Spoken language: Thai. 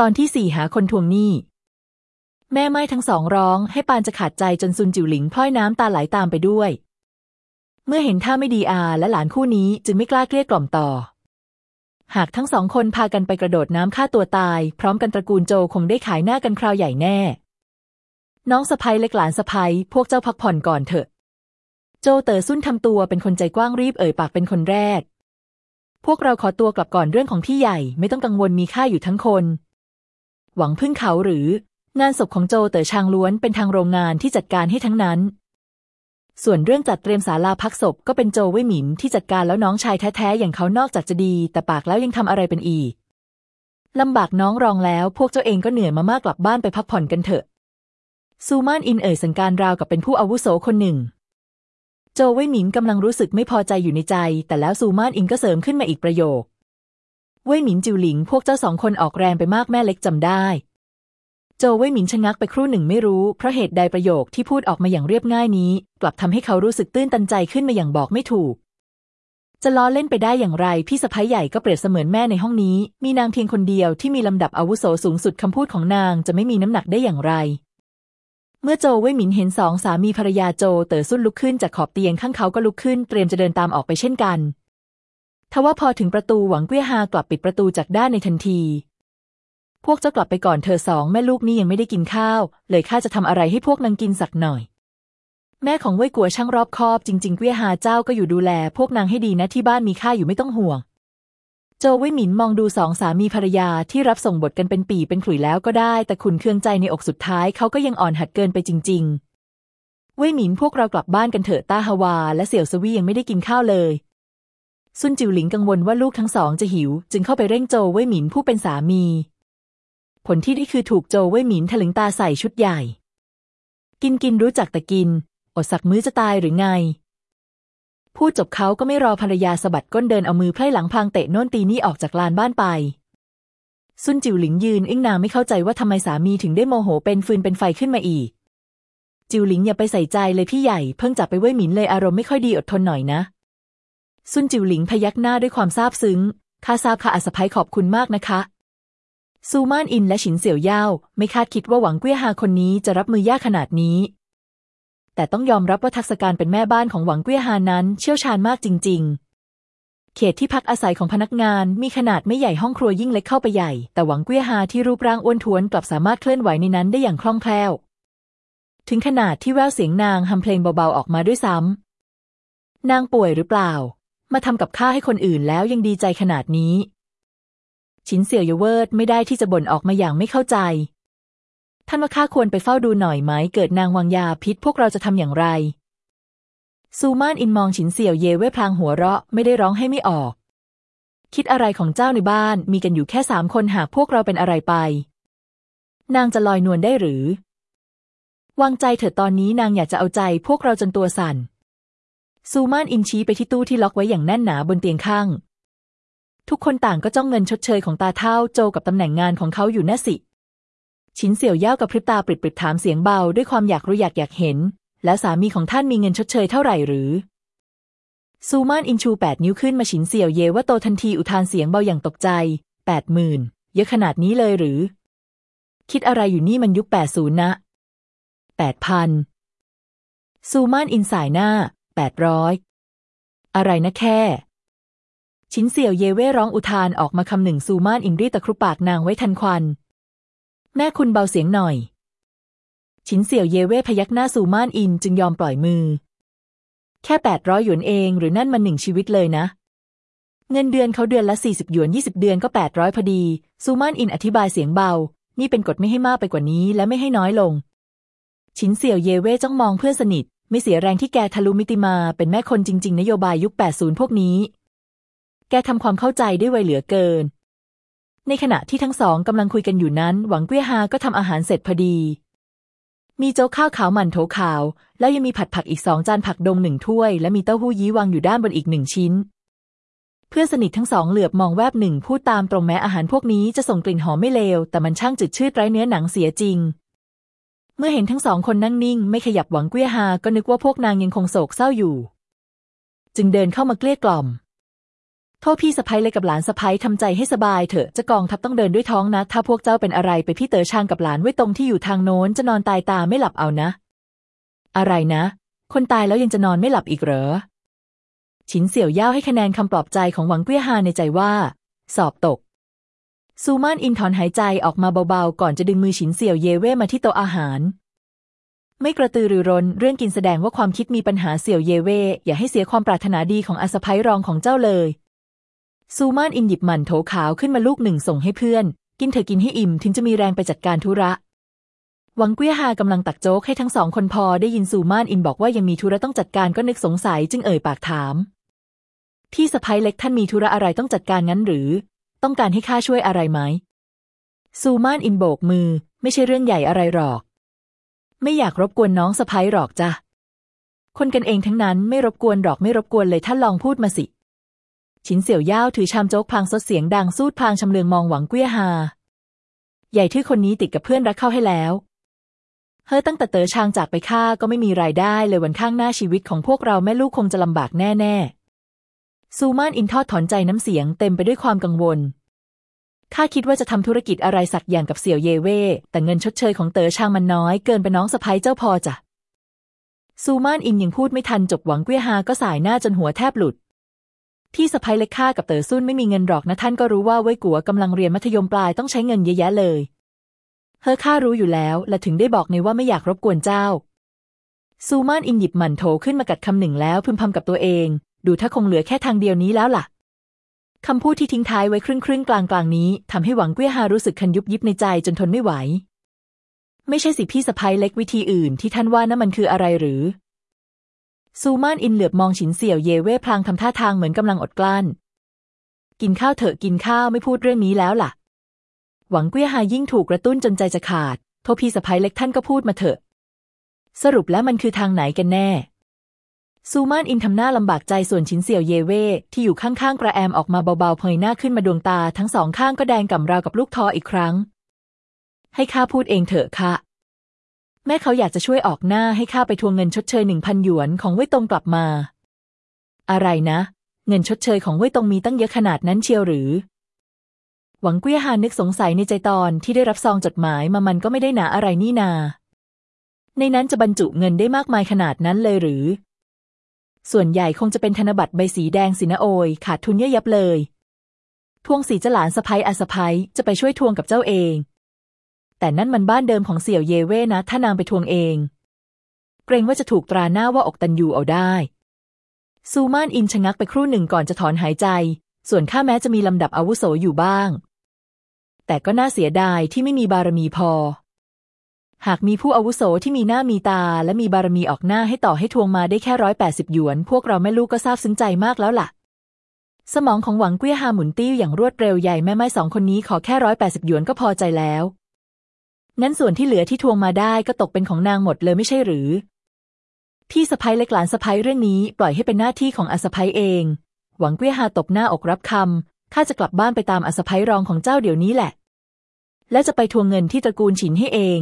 ตอนที่สี่หาคนทวงหนี้ แม่ไม้ทั้งสองร้องให้ปานจะขาดใจจนซุนจิ๋วหลิงพลอยน้ำตาไหลตามไปด้วย เมื่อเห็นท่าไม่ดีอาและหลานคู่นี้จึงไม่กล้าเกลี้ยกล่อมต่อ หากทั้งสองคนพากันไปกระโดดน้ำฆ่าตัวตาย พร้อมกันตระกูลโจคงได้ขายหน้ากันคราวใหญ่แน่ น้องสะพ้ยเล็กหลานสะพ้ยพวกเจ้าพักผ่อนก่อนเถอะ โจเต๋อซุ่นทำตัวเป็นคนใจกว้างรีบเอ่ยปากเป็นคนแรกพวกเราขอตัวกลับก่อนเรื่องของพี่ใหญ่ไม่ต้องกังวลมีค่าอยู่ทั้งคน หวังพึ่งเขาหรือ งานศพของโจเต๋อชางล้วนเป็นทางโรงงานที่จัดการให้ทั้งนั้น ส่วนเรื่องจัดเตรียมศาลาพักศพก็เป็นโจเว่ยหมินที่จัดการแล้วน้องชายแท้ๆอย่างเขานอกจากจะดี แต่ปากแล้วยังทำอะไรเป็นอีกลำบากน้องรองแล้ว พวกเจ้าเองก็เหนื่อยมามากกลับบ้านไปพักผ่อนกันเถอะ ซูมานอินเอ่ยสังการราวกับเป็นผู้อาวุโสคนหนึ่ง โจเว่ยหมินกำลังรู้สึกไม่พอใจอยู่ในใจ แต่แล้วซูมานอินก็เสริมขึ้นมาอีกประโยค เว่ยหมินจิวหลิง พวกเจ้าสองคนออกแรงไปมากแม่เล็กจำได้ โจเว่ยหมินชะงักไปครู่หนึ่งไม่รู้ เพราะเหตุใดประโยคที่พูดออกมาอย่างเรียบง่ายนี้ กลับทำให้เขารู้สึกตื้นตันใจขึ้นมาอย่างบอกไม่ถูก จะล้อเล่นไปได้อย่างไรพี่สะพ้ยใหญ่ก็เปรียบเสมือนแม่ในห้องนี้ มีนางเพียงคนเดียวที่มีลำดับอาวุโสสูงสุดคำพูดของนางจะไม่มีน้ำหนักได้อย่างไรเมื่อโจเว่ยหมินเห็นสองสามีภรรยาโจเต๋อซุ่นลุกขึ้นจากขอบเตียงข้างเขาก็ลุกขึ้นเตรียมจะเดินตามออกไปเช่นกัน ทว่าพอถึงประตูหวังเกี้ยฮากลับปิดประตูจากด้านในทันที พวกเจ้ากลับไปก่อนเธอสองแม่ลูกนี่ยังไม่ได้กินข้าว เลยข้าจะทำอะไรให้พวกนางกินสักหน่อย แม่ของเว่ยกัวช่างรอบคอบจริงๆเกี้ยฮาเจ้าก็อยู่ดูแล พวกนางให้ดีนะที่บ้านมีข้าอยู่ไม่ต้องห่วง โจเว่ยหมินมองดูสองสามีภรรยาที่รับส่งบทกันเป็นปีเป็นขลุ่ยแล้วก็ได้ แต่ขุนเคืองใจในอกสุดท้ายเขาก็ยังอ่อนหัดเกินไปจริง ๆเว่ยหมินพวกเรากลับบ้านกันเถอะต้าฮาวา และเสี่ยวสวียังไม่ได้กินข้าวเลย ซุนจิวหลิงกังวลว่าลูกทั้งสองจะหิว จึงเข้าไปเร่งโจวเว่ยหมินผู้เป็นสามี ผลที่ได้คือถูกโจวเว่ยหมินถลึงตาใส่ชุดใหญ่ กินกินรู้จักแต่กิน อดสักมื้อจะตายหรือไง พูดจบเขาก็ไม่รอภรรยาสะบัดก้นเดินเอามือไพร่หลังพางเตะโน่นตีนี่ออกจากลานบ้านไปซุนจิวหลิงยืนอึ้งนางไม่เข้าใจว่าทำไมสามีถึงได้โมโหเป็นฟืนเป็นไฟขึ้นมาอีก จิวหลิงอย่าไปใส่ใจเลยพี่ใหญ่เพิ่งจับไปเว่ยหมินเลยอารมณ์ไม่ค่อยดีอดทนหน่อยนะ ซุนจิวหลิงพยักหน้าด้วยความซาบซึ้ง ข้าทราบค่ะอาสะพ้ยขอบคุณมากนะคะ ซูมานอินและฉินเสี่ยวย่าไม่คาดคิดว่าหวังเกี้ยฮาคนนี้จะรับมือยากขนาดนี้ แต่ต้องยอมรับว่าทักษการเป็นแม่บ้านของหวังเกี้ยฮานั้นเชี่ยวชาญมากจริง ๆเขตที่พักอาศัยของพนักงานมีขนาดไม่ใหญ่ห้องครัวยิ่งเล็กเข้าไปใหญ่ แต่หวังเกี้ยฮาที่รูปร่างอ้วนท้วนกลับสามารถเคลื่อนไหวในนั้นได้อย่างคล่องแคล่ว ถึงขนาดที่แว่วเสียงนางฮัมเพลงเบาๆออกมาด้วยซ้ำนางป่วยหรือเปล่า มาทำกับข้าวให้คนอื่นแล้วยังดีใจขนาดนี้ ชินเสี่ยวเยเวิร์ดไม่ได้ที่จะบ่นออกมาอย่างไม่เข้าใจ ท่านว่าข้าควรไปเฝ้าดูหน่อยไหม เกิดนางวางยาพิษพวกเราจะทำอย่างไร ซูมานอินมองฉินเสี่ยวเยว่พลางหัวเราะไม่ได้ร้องไห้ไม่ออก คิดอะไรของเจ้าในบ้านมีกันอยู่แค่สามคนหากพวกเราเป็นอะไรไป นางจะลอยนวลได้หรือ วางใจเถิดตอนนี้นางอยากจะเอาใจพวกเราจนตัวสั่น ซูมานอินชี้ไปที่ตู้ที่ล็อกไว้อย่างแน่นหนาบนเตียงข้าง ทุกคนต่างก็จ้องเงินชดเชยของตาเท่าโจกับตำแหน่งงานของเขาอยู่น่าสิ ชินเสี่ยวย่ากับพริบตาปริบๆถามเสียงเบาด้วยความอยากรู้อยากอยากเห็น แล้วสามีของท่านมีเงินชดเชยเท่าไหร่หรือ ซูมานอินชูแปดนิ้วขึ้นมาฉินเสี่ยวเยว่าโตทันทีอุทานเสียงเบาอย่างตกใจแปดหมื่นเยอะขนาดนี้เลยหรือ คิดอะไรอยู่นี่มันยุคแปดศูนย์นะแปดพันซูมานอินส่ายหน้า แปดร้อยอะไรนะแค่ ฉินเสี่ยวเยว่ร้องอุทานออกมาคำหนึ่งซูมานอินรีบตะครุบปากนางไว้ทันควัน แม่คุณเบาเสียงหน่อย ฉินเสี่ยวเยว่พยักหน้าซูมานอินจึงยอมปล่อยมือ แค่แปดร้อยหยวนเองหรือนั่นมันหนึ่งชีวิตเลยนะ เงินเดือนเขาเดือนละสี่สิบหยวนยี่สิบเดือนก็แปดร้อยพอดีซูมานอินอธิบายเสียงเบา นี่เป็นกฎไม่ให้มากไปกว่านี้และไม่ให้น้อยลง ชินเสี่ยวเยเว่จ้องมองเพื่อนสนิท ไม่เสียแรงที่แกทะลุมิติมาเป็นแม่คนจริง ๆ นโยบายยุค 80 พวกนี้ แกทำความเข้าใจได้ไวเหลือเกิน ในขณะที่ทั้งสองกำลังคุยกันอยู่นั้น หวังเกี้ยฮาก็ทำอาหารเสร็จพอดี มีโจ๊กข้าวขาวหมันโถขาว แล้วยังมีผัดผักอีกสองจานผักดงหนึ่งถ้วย และมีเต้าหู้ยี้วางอยู่ด้านบนอีกหนึ่งชิ้น เพื่อนสนิททั้งสองเหลือบมองแวบหนึ่งพูดตามตรงแม้อาหารพวกนี้จะส่งกลิ่นหอมไม่เลวแต่มันช่างจืดชืดไร้เนื้อหนังเสียจริง เมื่อเห็นทั้งสองคนนั่งนิ่ง ไม่ขยับหวังเกี้ยฮาก็นึกว่าพวกนางยังคงโศกเศร้าอยู่ จึงเดินเข้ามาเกลี้ยกล่อม โทษพี่สะพ้ยเลยกับหลานสะพ้ยทำใจให้สบายเถอะจะกองทัพต้องเดินด้วยท้องนะ ถ้าพวกเจ้าเป็นอะไรไปพี่เต๋อชางกับหลานไว้ตรงที่อยู่ทางโน้นจะนอนตายตาไม่หลับเอานะ อะไรนะ คนตายแล้วยังจะนอนไม่หลับอีกเหรอฉินเสี่ยวย่าให้คะแนนคำปลอบใจของหวังเกี้ยฮาในใจว่า สอบตก ซูมานอินถอนหายใจออกมาเบาๆ ก่อนจะดึงมือฉินเสี่ยวเยเว่มาที่โต๊ะอาหาร ไม่กระตือรือร้นเรื่องกินแสดงว่าความคิดมีปัญหาเสี่ยวเยเว่อย่าให้เสียความปรารถนาดีของอาสะพ้ยรองของเจ้าเลย ซูมานอินหยิบหมั่นโถขาวขึ้นมาลูกหนึ่งส่งให้เพื่อน กินเถอกินให้อิ่มถึงจะมีแรงไปจัดการธุระหวังเกี้ยฮากำลังตักโจ๊กให้ทั้งสองคนพอได้ยินซูมานอินบอกว่ายังมีธุระต้องจัดการก็นึกสงสัยจึงเอ่ยปากถามที่สะพ้ยเล็กท่านมีธุระอะไรต้องจัดการงั้นหรือ ต้องการให้ข้าช่วยอะไรไหม ซูมานอินโบกมือ ไม่ใช่เรื่องใหญ่อะไรหรอก ไม่อยากรบกวนน้องสะพ้ยหรอกจ้ะ คนกันเองทั้งนั้นไม่รบกวนหรอกไม่รบกวนเลยท่านลองพูดมาสิฉินเสี่ยวย่าวถือชามโจ๊กพางซดเสียงดังสูดพางชำเลืองมองหวังเกี้ยฮา ใหญ่ที่คนนี้ติดกับเพื่อนรักเข้าให้แล้วเฮ้อตั้งแต่เต๋อชางจากไปข้าก็ไม่มีรายได้เลยวันข้างหน้าชีวิตของพวกเราแม่ลูกคงจะลำบากแน่ๆ ซูมานอินทอดถอนใจน้ำเสียงเต็มไปด้วยความกังวล ข้าคิดว่าจะทำธุรกิจอะไรสักอย่างกับเสี่ยวเยเว่แต่เงินชดเชยของเต๋อช่างมันน้อยเกินไปน้องสะพ้ยเจ้าพอจ้ะ ซูมานอินยังพูดไม่ทันจบหวังเกี้ยฮาก็สายหน้าจนหัวแทบหลุดที่สะพ้ยเล็กข้ากับเต๋อซุ่นไม่มีเงินหรอกนะท่านก็รู้ว่าเว่ยกัวกำลังเรียนมัธยมปลายต้องใช้เงินเยอะแยะเลย เฮอข้ารู้อยู่แล้ว และถึงได้บอกในว่าไม่อยากรบกวนเจ้าซูมานอินหยิบหมันโถขึ้นมากัดคำหนึ่งแล้วพึมพำกับตัวเอง ดูถ้าคงเหลือแค่ทางเดียวนี้แล้วล่ะคำพูดที่ทิ้งท้ายไว้ครึ่งครึ่งกลางกลางนี้ทำให้หวังเกี้ยฮารู้สึกคันยุบยิบในใจจนทนไม่ไหว ไม่ใช่สิพี่สะพ้ยเล็กวิธีอื่นที่ท่านว่านั่นมันคืออะไรหรือ ซูมานอินเหลือบมองฉินเสี่ยวเยเว่พลางทำท่าทางเหมือนกำลังอดกลั้น กินข้าวเถอะกินข้าวไม่พูดเรื่องนี้แล้วล่ะ หวังเกี้ยฮายิ่งถูกกระตุ้นจนใจจะขาดโทพี่สะพ้ยเล็กท่านก็พูดมาเถอะ สรุปแล้วมันคือทางไหนกันแน่ ซูมานอินทำหน้าลำบากใจส่วนชินเสี่ยวเยเว่ที่อยู่ข้างๆกระแอมออกมาเบาๆเพยหน้าขึ้นมาดวงตาทั้งสองข้างก็แดงก่ำราวกับลูกทออีกครั้ง ให้ข้าพูดเองเถอะค่ะ แม่เขาอยากจะช่วยออกหน้าให้ข้าไปทวงเงินชดเชยหนึ่งพันหยวนของเว่ยตงกลับมา อะไรนะ เงินชดเชยของเว่ยตงมีตั้งเยอะขนาดนั้นเชียวหรือ หวังเกี้ยฮานึกสงสัยในใจตอนที่ได้รับซองจดหมายมามันก็ไม่ได้หนาอะไรนี่นา ในนั้นจะบรรจุเงินได้มากมายขนาดนั้นเลยหรือ ส่วนใหญ่คงจะเป็นธนบัตรใบสีแดงสินะโอยขาดทุนเยอะยับเลย ทวงสีจะหลานสะพ้ยอาสะพ้ยจะไปช่วยทวงกับเจ้าเอง แต่นั่นมันบ้านเดิมของเสี่ยวเยเว่นะถ้านางไปทวงเอง เกรงว่าจะถูกตราหน้าว่าอกตันยูเอาได้ ซูมานอินชะงักไปครู่หนึ่งก่อนจะถอนหายใจ ส่วนข้าแม้จะมีลำดับอาวุโสอยู่บ้าง แต่ก็น่าเสียดายที่ไม่มีบารมีพอ หากมีผู้อาวุโสที่มีหน้ามีตา และมีบารมีออกหน้าให้ต่อให้ทวงมาได้แค่ร้อยแปดสิบหยวน พวกเราแม่ลูกก็ซาบซึ้งใจมากแล้วล่ะ สมองของหวังเกี้ยฮาหมุนติ้วอย่างรวดเร็วใหญ่แม่ไม้สองคนนี้ขอแค่ร้อยแปดสิบหยวนก็พอใจแล้วงั้นส่วนที่เหลือที่ทวงมาได้ก็ตกเป็นของนางหมดเลยไม่ใช่หรือ พี่สะพ้ยเล็กหลานสะพ้ยเรื่องนี้ปล่อยให้เป็นหน้าที่ของอาสะพ้ยเอง หวังเกี้ยฮาตบหน้าอกรับคำข้าจะกลับบ้านไปตามอาสะพ้ยรองของเจ้าเดี๋ยวนี้แหละ และจะไปทวงเงินที่ตระกูลฉินให้เอง